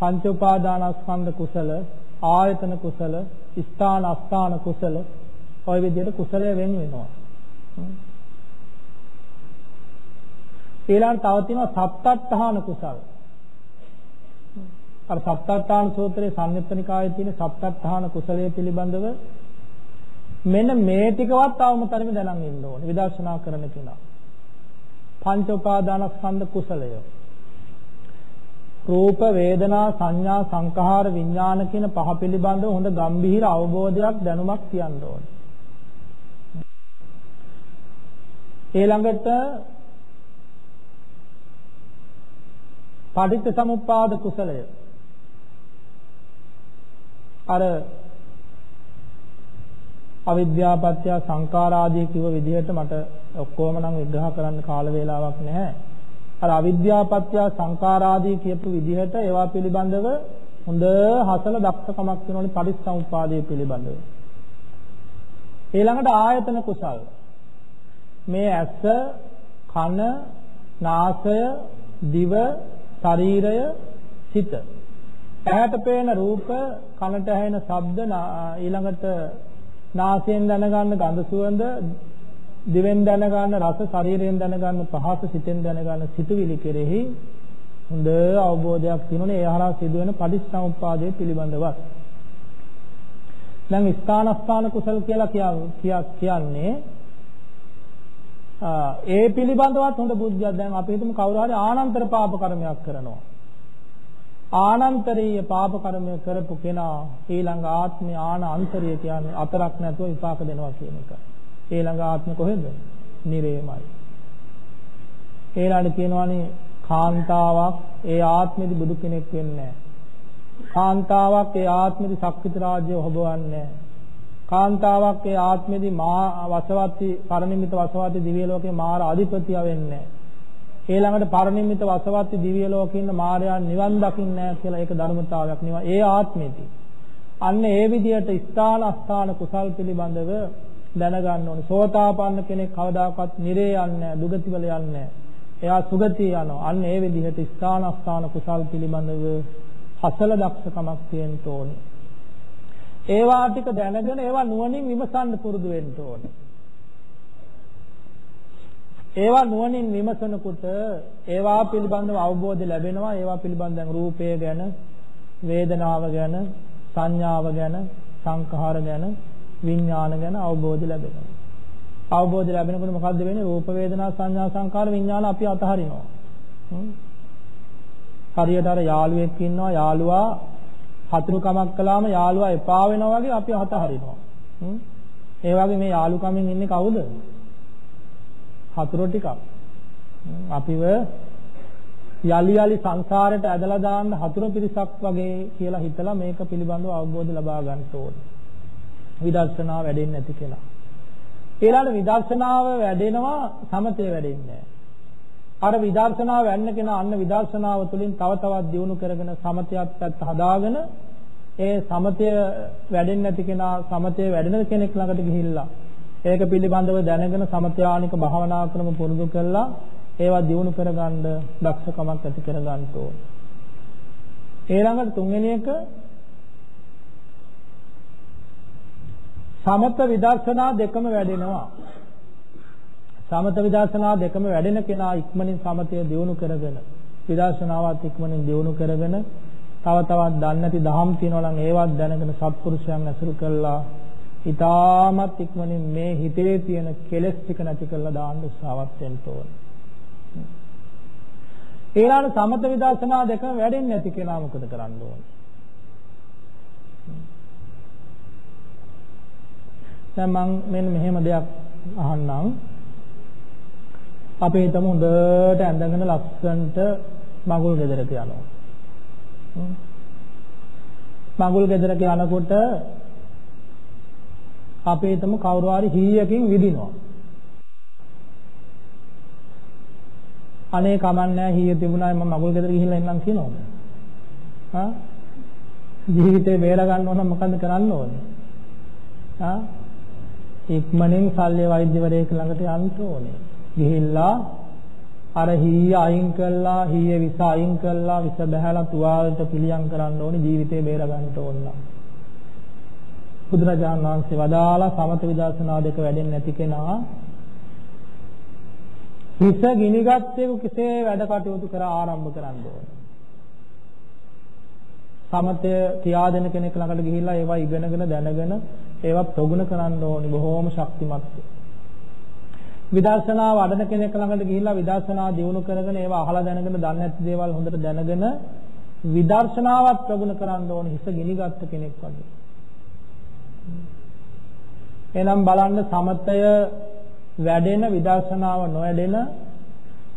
පංච උපාදානස්කන්ධ කුසල, ආයතන කුසල, ස්ථාන අස්ථාන කුසල ඔය විදිහට කුසලය වෙන් වෙනවා. ඊළඟ තව තියෙනවා සප්තත්තාන කුසල. අර සප්තත්තාන සූත්‍රයේ සංයුත්තනිකායේ තියෙන සප්තත්තාන කුසලයේ පිළිබඳව මෙන්න මේ ටිකවත් අවම තරමේ දැනන් ඉන්න ඕනේ විදර්ශනා කරන කෙනා. පංච උපාදානස්කන්ධ කුසලය. රූප වේදනා සංඥා සංඛාර විඥාන කියන පහ පිළිබඳව හොඳ ගම්භීර අවබෝධයක් දැනුමක් තියන්න ඕනේ. ඊළඟට පටිච්ච සමුප්පාද කුසලය අර අවිද්‍යාපත්‍ය සංකාරාදී කිව්ව විදිහට මට ඔක්කොම නම් විග්‍රහ කරන්න කාල වේලාවක් නැහැ. අර අවිද්‍යාපත්‍ය සංකාරාදී කියපු විදිහට ඒවා පිළිබඳව හොඳ හසල දක්ෂකමක් වෙනෝනේ පරිස්සම්පාදයේ පිළිබඳව. ඊළඟට ආයතන කුසල්. මේ ඇස, කන, නාසය, දිව, ශරීරය, සිත. ඇහැට පේන රූප, කනට ඇහෙන ශබ්ද, ඊළඟට නාසයෙන් දැනගන්න ගඳ සුවඳ, දිවෙන් දැනගන්න රස, ශරීරයෙන් දැනගන්න පහස, සිතෙන් දැනගන්න සිතුවිලි කෙරෙහි හොඳ අවබෝධයක් තියෙනනේ ඒ හරහා සිදුවෙන පටිච්චසමුප්පාදයේ පිළිබඳවත්. දැන් ස්ථානස්ථාන කුසල කියලා කියන්නේ ඒ පිළිබඳවත් හොඳ බුද්ධියක් දැන් අපි හිතමු කවුරු හරි ආනන්තර පාප කර්මයක් කරනවා. ආනන්තරීය පාප කර්මය කරපු කෙනා ඊළඟ ආත්මය ආන අන්තරිය කියන්නේ අතරක් නැතුව විපාක දෙනවා කියන එක. ඊළඟ ආත්ම කොහෙද? නිරේමයි. ඊළඟට කියනවානේ කාන්තාවක් ඒ ආත්මෙදි බුදු කෙනෙක් වෙන්නේ කාන්තාවක් ඒ ආත්මෙදි ශක්තිත රාජ්‍ය හොබවන්නේ කාන්තාවක් ඒ ආත්මෙදි මා වසවත්ති පරිනිමිත වසවත්ති දිව්‍ය ලෝකේ මාර අධිපතිය වෙන්නේ ඊළඟට පරිනිමිත වසවත්ති දිව්‍ය ලෝකේ ඉන්න මාරයා නිවන් දකින්නේ නැහැ කියලා ඒක ධර්මතාවයක් නෙවෙයි ඒ ආත්මෙදි අන්න ඒ විදිහට ස්ථාන අස්ථාන කුසල් පිළිබඳව දැනගන්න ඕනේ. සෝතාපන්න කෙනෙක් කවදාකවත් නිරේ යන්නේ නැහැ, දුගතිවල යන්නේ නැහැ. එයා සුගතිය යනවා. අන්න ඒ විදිහට ස්ථාන අස්ථාන කුසල් පිළිබඳව හසල දක්ෂකමක් තියෙන්න ඕනේ. ඒවා ටික දැනගෙන ඒවා නුවණින් විමසන්න පුරුදු වෙන්න ඕනේ. ඒවා නුවණින් විමසනකොට ඒවා පිළිබඳව අවබෝධය ලැබෙනවා. ඒවා පිළිබඳව රූපය ගැන, වේදනාව ගැන, සංඥාව ගැන, සංඛාර ගැන, විඥාන ගැන අවබෝධය ලැබෙනවා. අවබෝධය ලැබෙනකොට මොකද්ද වෙන්නේ? රූප වේදනා සංඥා සංකාර විඥාන අපි අතහරිනවා. හරියට අර යාළුවෙක් ඉන්නවා යාළුවා හතුරුකමක් කළාම යාළුවා එපා වෙනවා වගේ අපි අතහරිනවා. ඒ වගේ මේ යාළුකමින් ඉන්නේ කවුද? හතුරු ටිකක්. අපිව යලි යලි සංසාරයට ඇදලා දාන්න හතුරු පිරිසක් වගේ කියලා හිතලා මේක පිළිබඳව අවබෝධ ලබා ගන්න ඕනේ. විදර්ශනා වැඩෙන්නේ නැති කෙනා. ඊළඟ විදර්ශනාව වැඩෙනවා සමතේ වැඩෙන්නේ අර විදර්ශනාව වෙන්න කෙනා අන්න විදර්ශනාව තුළින් තව තවත් දියුණු කරගෙන සමතයත් පැත්ත හදාගෙන ඒ සමතය වැඩෙන්නේ නැති කෙනා සමතේ වැඩෙන කෙනෙක් ළඟට ගිහිල්ලා ඒක පිළිබඳව දැනගෙන සමතයානික භාවනා ක්‍රම පුරුදු කරලා ඒවා දියුණු කරගන්න දක්ෂකමක් ඇති කරගන්න ඕනේ. ඊළඟට තුන්වෙනි එක සමත විදර්ශනා දෙකම වැඩෙනවා. සමත විදර්ශනා දෙකම වැඩෙන කෙනා ඉක්මනින් සමතය දියුණු කරගෙන විදර්ශනාවත් ඉක්මනින් දියුණු කරගෙන තව තවත් දන්නේ නැති දහම් තියෙනවා නම් ඒවත් දැනගෙන සත්පුරුෂයන් ඇසුරු කළා ඊටමත් ඉක්මනින් මේ හිතේ තියෙන කෙලෙස් ටික නැති කරලා දාන්න උත්සාහවත් වෙන්න ඕනේ. ඊළඟ සමත විදර්ශනා දෙකම වැඩෙන්නේ නැති කෙනා මොකද කරන්න ඕනේ? දැන් මම මෙන්න මෙහෙම දෙයක් අහන්නම්. අපි හිතමු හොඳට ඇඳගෙන ලස්සනට මඟුල් ගෙදරට යනවා. මඟුල් ගෙදරට යනකොට අපි හිතමු කවුරු හරි හීයකින් විදිනවා. අනේ කමන්නේ හීය තිබුණායි මම මඟුල් ගෙදර ගිහිල්ලා එන්නම් කියනවද? හා ජීවිතේ බේර ගන්න ඕන මොකද්ද කරන්න ඕනේ? හා ඉක්මනින් ශල්‍ය වෛද්‍යවරයෙක් ළඟට යන්න ඕනේ. ගිහිල්ලා අර හීය අයින් කළා හීයේ විස අයින් කළා විස බහැලා තුවාලට පිළියම් කරන්න ඕනේ ජීවිතේ බේර ගන්න ඕන නම් බුදුරජාණන් වහන්සේ වදාලා සමත විදර්ශනා දෙක වැඩෙන්නේ නැති කෙනා හිස ගිනිගත්තේක කෙසේ වැඩ කටයුතු කර ආරම්භ කරන්න ඕන සමතය කියා දෙන කෙනෙක් ළඟට ගිහිල්ලා ඒවා ඉගෙනගෙන දැනගෙන ඒවා ප්‍රගුණ කරන්න ඕනි බොහෝම ශක්තිමත්ව විදර්ශනා වඩන කෙනෙක් ළඟට ගිහිල්ලා විදර්ශනා දියුණු කරගෙන ඒවා අහලා දැනගෙන දන්නේ නැති දේවල් හොඳට දැනගෙන විදර්ශනාවත් ප්‍රගුණ කරන්න ඕන හිස ගිනිගත් කෙනෙක් වගේ. එනම් බලන්න සමතය වැඩෙන විදර්ශනාව නොවැඩෙන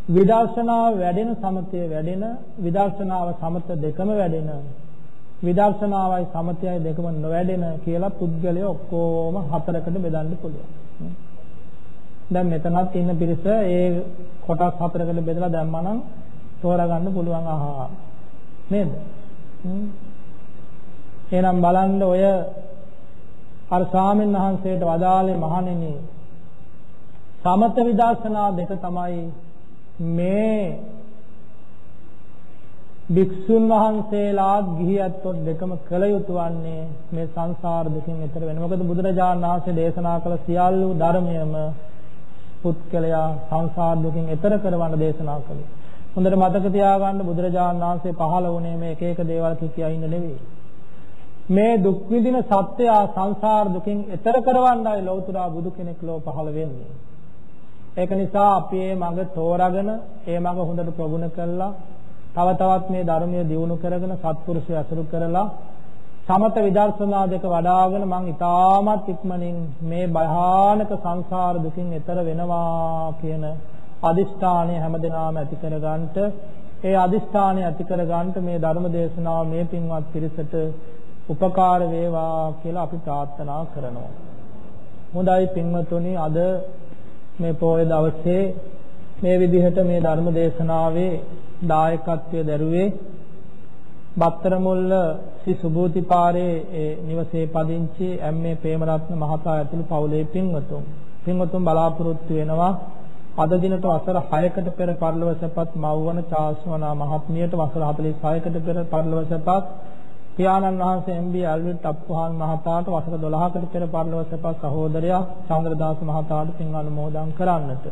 විදර්ශනාව වැඩෙන සමතය වැඩෙන විදර්ශනාව සමත දෙකම වැඩෙන විදර්ශනාවයි සමතයයි දෙකම නොවැඩෙන කියලා පුද්ගලය ඔක්කොම හතරකට බෙදන්න පුළුවන්. දැන් මෙතනත් ඉන්න පිරිස ඒ කොටස් හතරකට බෙදලා දැම්මා නම් තෝරගන්න පුළුවන් අහා නේද? එහෙනම් බලන්න ඔය අර ස්වාමීන් වහන්සේට වදාළේ මහණෙනි සමත විදර්ශනා දෙක තමයි මේ භික්ෂුන් වහන්සේලාත් ගිහියත්ොත් දෙකම කළ යුතු වන්නේ මේ සංසාර දුකින් එතර වෙන. මොකද බුදුරජාණන් වහන්සේ දේශනා කළ සියලු ධර්මයම පුත්කලයා සංසාර දුකින් එතර කරවන්න දේශනා කළේ. හොඳට මතක තියාගන්න බුදුරජාණන් වහන්සේ පහළ වුණේ මේ එක එක දේවල් කියා ඉන්න නෙවෙයි. මේ දුක් විඳින සත්‍යය සංසාර දුකින් එතර කරවන්නයි ලෞතර බුදු කෙනෙක් ලෝ පහළ වෙන්නේ. ඒක නිසා අපි මේ මඟ තෝරාගෙන ඒ මඟ හොඳට ප්‍රගුණ කළා තව තවත් මේ ධර්මයේ දියුණු කරගෙන සත්පුරුෂය අසුරු කරලා සමත විදර්ශනා දෙක වඩ아가න මං ඊටමත් ඉක්මනින් මේ භයානක සංසාර දුකින් එතර වෙනවා කියන අදිෂ්ඨානය හැමදෙනාම ඇති කරගන්නට ඒ අදිෂ්ඨානය ඇති කරගන්නට මේ ධර්ම දේශනාව මේ පින්වත් පිරිසට උපකාර වේවා කියලා අපි ප්‍රාර්ථනා කරනවා. හොඳයි පින්වතුනි අද මේ පොයේ දවසේ මේ විදිහට මේ ධර්ම දේශනාවේ දායකත්වයේ දරුවේ බත්තර මුල්ල ශ්‍රී සුභූති පාරේ ඒ නිවසේ පදිංචි එම්.ඒ. ප්‍රේමරත්න මහතා ඇතුළු පවුලේ පින්වතුන් පින්වතුන් බලාපොරොත්තු වෙනවා අද දිනට වසර 6කට පෙර පරිලව සපත් මව්වන චාස්වනා මහත්මියට වසර 46කට පෙර පරිලව සපත් පියාණන් වහන්සේ එම්.බී. ඇල්විට් අප්පුහාන් මහතාට වසර 12කට පෙර පරිලව සපත් සහෝදරයා චන්ද්‍රදාස මහතාට පින් අනුමෝදන් කරන්නට